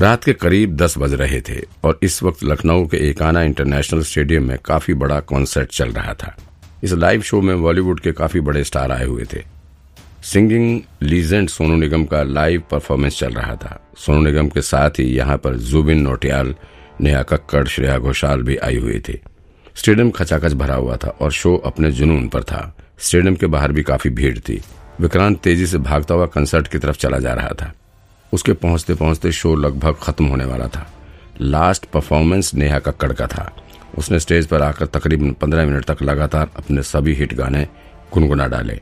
रात के करीब दस बज रहे थे और इस वक्त लखनऊ के एकाना इंटरनेशनल स्टेडियम में काफ़ी बड़ा कॉन्सर्ट चल रहा था। इस लाइव शो में बॉलीवुड के काफ़ी बड़े स्टार आए हुए थे। सिंगिंग लीजेंड सोनू निगम का लाइव परफॉर्मेंस चल रहा था। सोनू निगम के साथ ही यहाँ पर जुबिन नोटियाल, नेहा कक्कड़, श्रेया घोषाल भी आई हुई थी। स्टेडियम खचाखच भरा हुआ था और शो अपने जुनून पर था। स्टेडियम के बाहर भी काफ़ी भीड़ थी। विक्रांत तेज़ी से भागता हुआ कंसर्ट की तरफ़ चला जा रहा था। उसके पहुँचते पहुँचते शो लगभग खत्म होने वाला था। लास्ट परफॉर्मेंस नेहा का था। उसने स्टेज पर आकर तकरीबन पंद्रह मिनट तक लगातार अपने सभी हिट गाने गुनगुना डाले।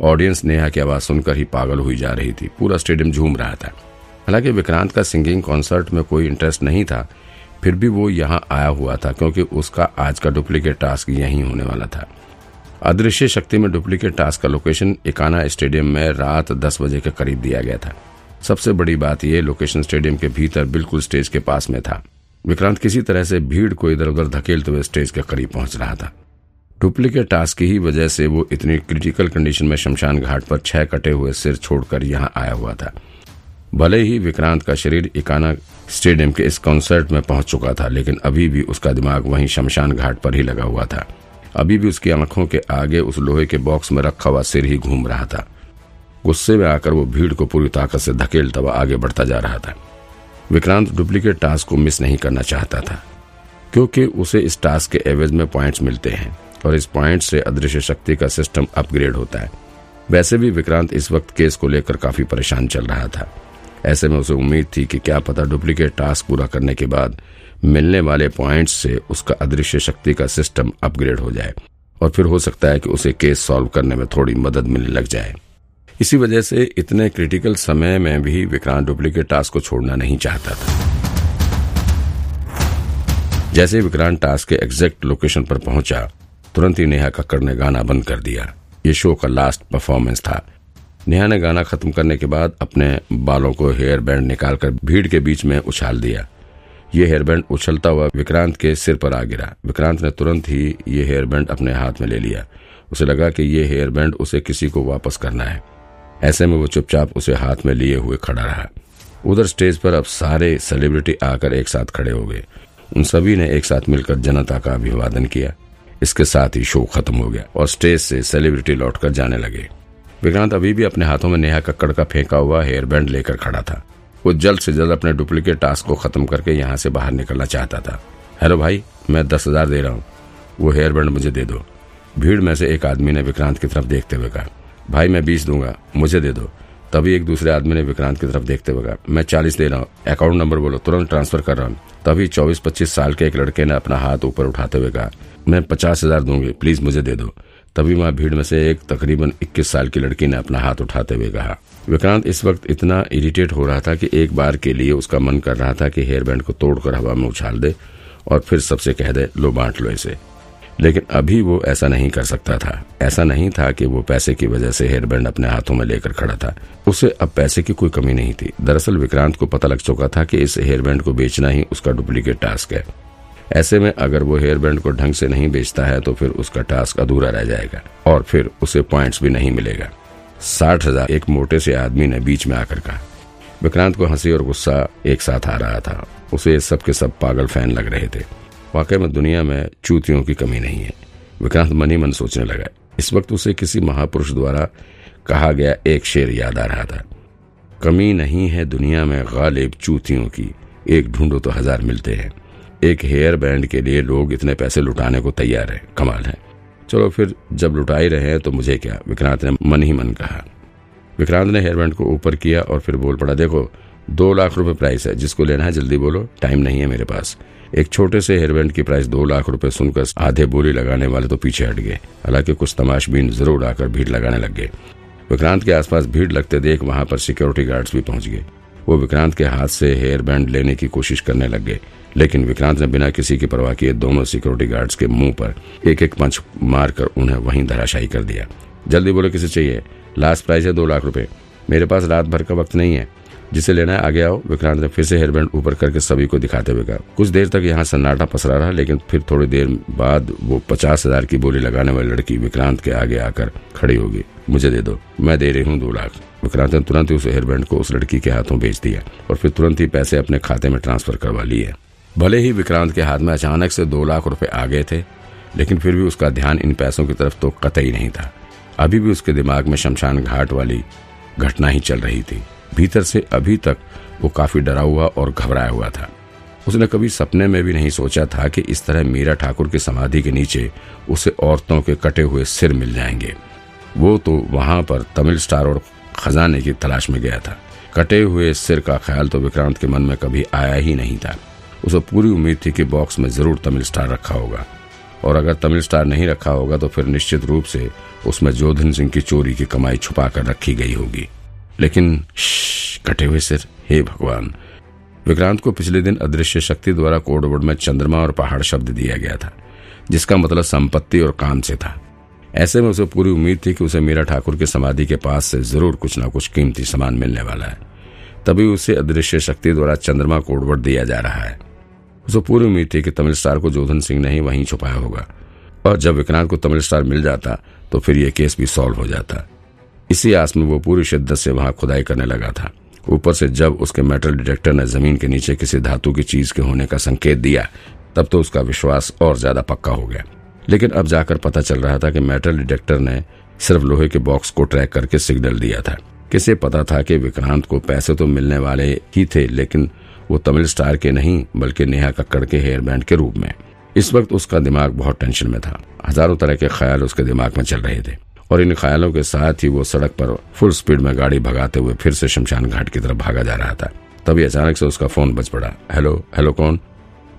ऑडियंस नेहा की आवाज़ सुनकर ही पागल हुई जा रही थी। पूरा स्टेडियम झूम रहा था। हालाँकि विक्रांत का सिंगिंग कॉन्सर्ट में कोई इंटरेस्ट नहीं था, फिर भी वो यहाँ आया हुआ था क्योंकि उसका आज का डुप्लीकेट टास्क यही होने वाला था। अदृश्य शक्ति में डुप्लीकेट टास्क का लोकेशन इकाना स्टेडियम में रात दस बजे के करीब दिया गया था। सबसे बड़ी बात यह लोकेशन स्टेडियम के भीतर बिल्कुल स्टेज के पास में था। विक्रांत किसी तरह से भीड़ को इधर उधर धकेलते हुए स्टेज के करीब पहुँच रहा था। डुप्लीकेट टास्क की ही वजह से वो इतनी क्रिटिकल कंडीशन में शमशान घाट पर छह कटे हुए सिर छोड़कर यहाँ आया हुआ था। भले ही विक्रांत का शरीर इकाना स्टेडियम के इस कॉन्सर्ट में पहुँच चुका था, लेकिन अभी भी उसका दिमाग वहीं शमशान घाट पर ही लगा हुआ था। अभी भी उसकी आँखों के आगे उस लोहे के बॉक्स में रखा हुआ सिर ही घूम रहा था। गुस्से में आकर वो भीड़ को पूरी ताकत से धकेलता हुआ आगे बढ़ता जा रहा था। विक्रांत डुप्लीकेट टास्क को मिस नहीं करना चाहता था, क्योंकि उसे इस टास्क के एवज में पॉइंट्स मिलते हैं और इस पॉइंट से अदृश्य शक्ति का सिस्टम अपग्रेड होता है। वैसे भी विक्रांत इस वक्त केस को लेकर काफ़ी परेशान चल रहा था। ऐसे में उसे उम्मीद थी कि क्या पता डुप्लीकेट टास्क पूरा करने के बाद मिलने वाले पॉइंट्स से उसका अदृश्य शक्ति का सिस्टम अपग्रेड हो जाए और फिर हो सकता है कि उसे केस सॉल्व करने में थोड़ी मदद मिलने लग जाए। इसी वजह से इतने क्रिटिकल समय में भी विक्रांत डुप्लीकेट टास्क को छोड़ना नहीं चाहता था। जैसे विक्रांत टास्क के एग्जैक्ट लोकेशन पर पहुँचा, तुरंत ही नेहा कक्कड़ ने गाना बंद कर दिया। ये शो का लास्ट परफॉर्मेंस था। नेहा ने गाना खत्म करने के बाद अपने बालों को हेयर बैंड निकालकर भीड़ के बीच में उछाल दिया। ये हेयर बैंड उछलता हुआ विक्रांत के सिर पर आ गिरा। विक्रांत ने तुरंत ही ये हेयर बैंड अपने हाथ में ले लिया। उसे लगा कि ये हेयर बैंड उसे किसी को वापस करना है। ऐसे में वो चुपचाप उसे हाथ में लिए हुए खड़ा रहा। उधर स्टेज पर अब सारे सेलिब्रिटी आकर एक साथ खड़े हो गए। उन सभी ने एक साथ मिलकर जनता का अभिवादन किया। इसके साथ ही शो खत्म हो गया और स्टेज से सेलिब्रिटी लौटकर जाने लगे। विक्रांत अभी भी अपने हाथों में नेहा कक्कड़ का फेंका हुआ हेयर बैंड लेकर खड़ा था। वो जल्द से जल्द अपने डुप्लीकेट टास्क को खत्म करके यहाँ से बाहर निकलना चाहता था। हेलो भाई, मैं दस हज़ार दे रहा हूँ। वो हेयर बैंड मुझे दे दो। भीड़ में से एक आदमी ने विक्रांत की तरफ़ देखते हुए कहा। भाई मैं बीस दूँगा, मुझे दे दो। तभी एक दूसरे आदमी ने विक्रांत की तरफ़ देखते हुए मैं चालीस दे रहा हूँ अकाउंट नंबर बोलो, तुरंत ट्रांसफ़र कर रहा हूँ। तभी चौबीस पच्चीस साल के एक लड़के ने अपना हाथ ऊपर उठाते हुए कहा, मैं पचास हज़ार दूँगी प्लीज़ मुझे दे दो। तभी वहाँ भीड़ में से एक तकरीबन इक्कीस साल की लड़की ने अपना हाथ उठाते हुए कहा। विक्रांत इस वक्त इतना इरिटेट हो रहा था कि एक बार के लिए उसका मन कर रहा था कि हेयर बैंड को तोड़कर हवा में उछाल दे और फिर सबसे कह दे, लो बांट लो इसे। लेकिन अभी वो ऐसा नहीं कर सकता था। ऐसा नहीं था कि वो पैसे की वजह से हेयर बैंड अपने हाथों में लेकर खड़ा था। उसे अब पैसे की कोई कमी नहीं थी। दरअसल विक्रांत को पता लग चुका था कि इस हेयर बैंड को बेचना ही उसका डुप्लीकेट टास्क है। ऐसे में अगर वो हेयर बैंड को ढंग से नहीं बेचता है तो फिर उसका टास्क अधूरा रह जाएगा और फिर उसे पॉइंट्स भी नहीं मिलेगा। साठ हज़ार एक मोटे से आदमी ने बीच में आकर कहा। विक्रांत को हँसी और गुस्सा एक साथ आ रहा था। उसे सब के सब पागल फ़ैन लग रहे थे। वाकई में दुनिया में चूतियों की कमी नहीं है। विक्रांत मनी मन सोचने लगा इस वक्त उसे किसी महापुरुष द्वारा कहा गया एक शेर याद आ रहा था। कमी नहीं है दुनिया में गालिब चूतियों की। एक ढूंढो तो हज़ार मिलते हैं। एक हेयर बैंड के लिए लोग इतने पैसे लुटाने को तैयार है। कमाल है। चलो फिर जब लुटा ही रहे हैं तो मुझे क्या? विक्रांत ने मन ही मन कहा। विक्रांत ने हेयर बैंड को ऊपर किया और फिर बोल पड़ा, देखो दो लाख रुपए प्राइस है। जिसको लेना है जल्दी बोलो। टाइम नहीं है मेरे पास। एक छोटे से हेयरबैंड की प्राइस दो लाख रुपए सुनकर आधे बोली लगाने वाले तो पीछे हट गए। हालाँकि कुछ तमाशबीन ज़रूर आकर भीड़ लगाने लग गए। विक्रांत के आसपास भीड़ लगते देख वहाँ पर सिक्योरिटी गार्ड्स भी पहुँच गए। वो विक्रांत के हाथ से हेयर बैंड लेने की कोशिश करने लग गए। लेकिन विक्रांत ने बिना किसी की परवाह किए दोनों सिक्योरिटी गार्ड्स के मुँह पर एक एक पंच मारकर उन्हें वहीं धराशाही कर दिया। जल्दी बोलो, किसे चाहिए? लास्ट प्राइस है दो लाख रुपए। मेरे पास रात भर का वक्त नहीं है। जिसे लेना है, आगे आओ। विक्रांत ने फिर से हेयरबैंड ऊपर करके सभी को दिखाते हुए कहा। कुछ देर तक यहाँ सन्नाटा पसरा रहा, लेकिन फिर थोड़ी देर बाद वो पचास हज़ार की बोली लगाने वाली लड़की विक्रांत के आगे आकर खड़ी होगी। मुझे दे दो, मैं दे रही हूँ दो लाख। विक्रांत ने तुरंत ही उस हेयरबैंड को उस लड़की के हाथों बेच दिया और फिर तुरंत ही पैसे अपने खाते में ट्रांसफ़र करवा लिए। भले ही विक्रांत के हाथ में अचानक से दो लाख रुपए आ गए थे, लेकिन फिर भी उसका ध्यान इन पैसों की तरफ़ तो कतई नहीं था। अभी भी उसके दिमाग में शमशान घाट वाली घटना ही चल रही थी। भीतर से अभी तक वो काफ़ी डरा हुआ और घबराया हुआ था। उसने कभी सपने में भी नहीं सोचा था कि इस तरह मीरा ठाकुर की समाधि के नीचे उसे औरतों के कटे हुए सिर मिल जाएँगे। वो तो वहाँ पर तमिल स्टार और खजाने की तलाश में गया था। कटे हुए सिर का ख्याल तो विक्रांत के मन में कभी आया ही नहीं था। उसे पूरी उम्मीद थी कि बॉक्स में ज़रूर तमिल स्टार रखा होगा। और अगर तमिल स्टार नहीं रखा होगा तो फिर निश्चित रूप से उसमें जोधन सिंह की चोरी की कमाई छुपा कर रखी गई होगी। लेकिन कटे हुए सिर, हे भगवान। विक्रांत को पिछले दिन अदृश्य शक्ति द्वारा कोडवर्ड में चंद्रमा और पहाड़ शब्द दिया गया था, जिसका मतलब संपत्ति और काम से था। ऐसे में उसे पूरी उम्मीद थी कि उसे मीरा ठाकुर की समाधि के पास से ज़रूर कुछ न कुछ कीमती सामान मिलने वाला है। तभी उसे अदृश्य शक्ति द्वारा चंद्रमा कोडवर्ड दिया जा रहा है। उसे पूरी उम्मीद थी कि तमिल स्टार को जोधन सिंह ने ही वहीं छुपाया होगा। और जब विक्रांत को तमिल स्टार मिल जाता तो फिर यह केस भी सॉल्व हो जाता। इसी आस में वो पूरी शिद्दत से वहाँ खुदाई करने लगा था। ऊपर से जब उसके मेटल डिटेक्टर ने ज़मीन के नीचे किसी धातु की चीज़ के होने का संकेत दिया, तब तो उसका विश्वास और ज़्यादा पक्का हो गया। लेकिन अब जाकर पता चल रहा था कि मेटल डिटेक्टर ने सिर्फ़ लोहे के बॉक्स को ट्रैक करके सिग्नल दिया था। किसे पता था कि विक्रांत को पैसे तो मिलने वाले ही थे, लेकिन वो तमिल स्टार के नहीं, बल्कि नेहा कक्कड़ के हेयर बैंड के रूप में। इस वक्त उसका दिमाग बहुत टेंशन में था। हज़ारों तरह के ख्याल उसके दिमाग में चल रहे थे। और इन ख्यालों के साथ ही वो सड़क पर फुल स्पीड में गाड़ी भगाते हुए फिर से शमशान घाट की तरफ़ भागा जा रहा था। तभी अचानक से उसका फ़ोन बज पड़ा। हेलो हेलो कौन?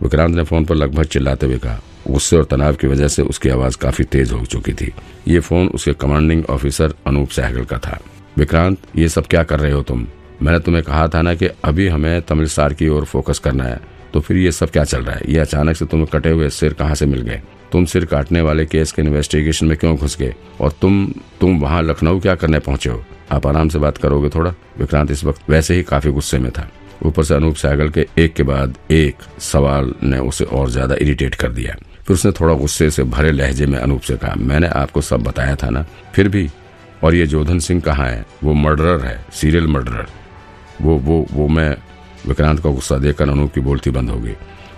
विक्रांत ने फ़ोन पर लगभग चिल्लाते हुए कहा। गुस्से और तनाव की वजह से उसकी आवाज़ काफ़ी तेज हो चुकी थी। ये फ़ोन उसके कमांडिंग ऑफिसर अनूप सहगल का था। विक्रांत, ये सब क्या कर रहे हो तुम? मैंने तुम्हें कहा था ना कि अभी हमें तमिल स्टार की ओर फोकस करना है। तो फिर ये सब क्या चल रहा है? ये अचानक से तुम्हें कटे हुए सिर कहाँ से मिल गए? तुम सिर काटने वाले केस के इन्वेस्टिगेशन में क्यों घुस गए? और तुम तुम वहाँ लखनऊ क्या करने पहुँचे हो? आप आराम से बात करोगे थोड़ा? विक्रांत इस वक्त वैसे ही काफ़ी गुस्से में था। ऊपर से अनूप सहगल के एक के बाद एक सवाल ने उसे और ज़्यादा इरिटेट कर दिया। फिर उसने थोड़ा गुस्से से भरे लहजे में अनूप से कहा, मैंने आपको सब बताया था ना? फिर भी, और ये जोधन सिंह कहाँ है? वो मर्डरर है सीरियल मर्डरर वो वो वो मैं विक्रांत का गुस्सा देखकर अनूप की बोलती बंद हो गई।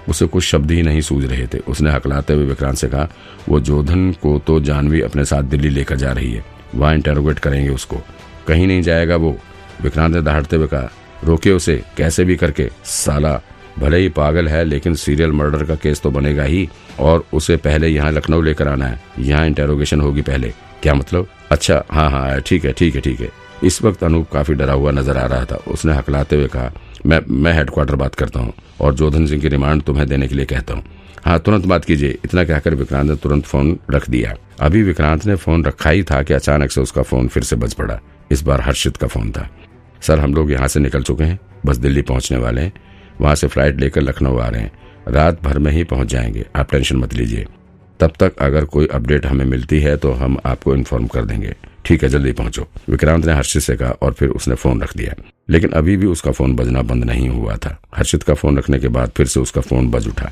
उसे कुछ शब्द ही नहीं सूझ रहे थे। उसने हकलाते हुए विक्रांत से कहा, वो जोधन को तो जानवी अपने साथ दिल्ली लेकर जा रही है। वहाँ इंटेरोगेट करेंगे उसको। कहीं नहीं जाएगा वो। विक्रांत ने दहाड़ते हुए कहा, रोके उसे। कैसे भी करके, साला। भले ही पागल है, लेकिन सीरियल मर्डर का केस तो बनेगा ही, और उसे पहले यहाँ लखनऊ लेकर आना है। यहाँ इंटेरोगेशन होगी पहले। क्या मतलब? अच्छा हाँ हाँ ठीक है ठीक है ठीक है। इस वक्त अनूप काफ़ी डरा हुआ नज़र आ रहा था। उसने हकलाते हुए कहा मैं मैं हेडक्वार्टर बात करता हूँ और जोधन सिंह की रिमांड तुम्हें देने के लिए कहता हूँ। हाँ तुरंत बात कीजिए। इतना कहकर विक्रांत ने तुरंत फ़ोन रख दिया। अभी विक्रांत ने फ़ोन रखा ही था कि अचानक से उसका फ़ोन फिर से बज पड़ा। इस बार हर्षित का फ़ोन था। सर, हम लोग यहाँ से निकल चुके हैं। बस दिल्ली पहुँचने वाले हैं। वहाँ से फ़्लाइट लेकर लखनऊ आ रहे हैं। रात भर में ही पहुँच जाएँगे। आप टेंशन मत लीजिए। तब तक अगर कोई अपडेट हमें मिलती है तो हम आपको इन्फॉर्म कर देंगे। ठीक है, जल्दी पहुंचो। विक्रांत ने हर्षित से कहा और फिर उसने फ़ोन रख दिया। लेकिन अभी भी उसका फ़ोन बजना बंद नहीं हुआ था। हर्षित का फ़ोन रखने के बाद फिर से उसका फ़ोन बज उठा।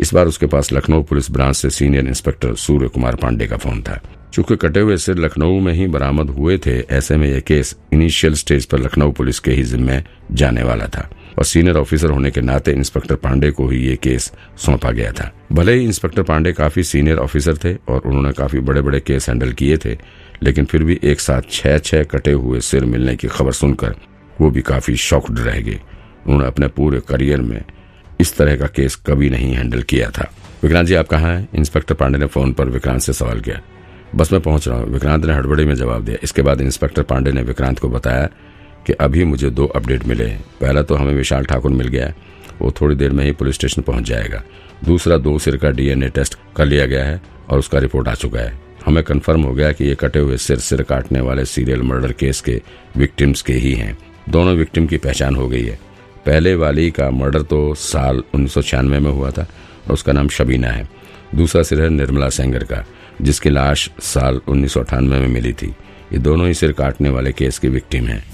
इस बार उसके पास लखनऊ पुलिस ब्रांच से सीनियर इंस्पेक्टर सूर्य कुमार पांडे का फ़ोन था। चूँकि कटे हुए सिर लखनऊ में ही बरामद हुए थे, ऐसे में यह केस इनिशियल स्टेज पर लखनऊ पुलिस के ही जिम्मे जाने वाला था। और सीनियर ऑफिसर होने के नाते इंस्पेक्टर पांडे को ही ये केस सौंपा गया था। भले ही इंस्पेक्टर पांडे काफ़ी सीनियर ऑफिसर थे और उन्होंने काफ़ी बड़े बड़े केस हैंडल किए थे, लेकिन फिर भी एक साथ छह छह कटे हुए सिर मिलने की खबर सुनकर वो भी काफ़ी शॉक्ड रह गए। उन्होंने अपने पूरे करियर में इस तरह का केस कभी नहीं हैंडल किया था। विक्रांत जी, आप कहाँ हैं? इंस्पेक्टर पांडे ने फ़ोन पर विक्रांत से सवाल किया। बस मैं पहुँच रहा हूँ। विक्रांत ने हड़बड़ी में जवाब दिया। इसके बाद इंस्पेक्टर पांडे ने विक्रांत को बताया कि अभी मुझे दो अपडेट मिले हैं। पहला तो हमें विशाल ठाकुर मिल गया है। वो थोड़ी देर में ही पुलिस स्टेशन पहुँच जाएगा। दूसरा, दो सिर का डीएनए टेस्ट कर लिया गया है और उसका रिपोर्ट आ चुका है। हमें कंफर्म हो गया कि ये कटे हुए सिर सिर काटने वाले सीरियल मर्डर केस के विक्टिम्स के ही हैं। दोनों विक्टिम की पहचान हो गई है। पहले वाली का मर्डर तो साल उन्नीस सौ छियानवे में हुआ था और उसका नाम शबीना है। दूसरा सिर है निर्मला सेंगर का, जिसकी लाश साल उन्नीस सौ अठानवे में मिली थी। ये दोनों ही सिर काटने वाले केस की विक्टिम हैं।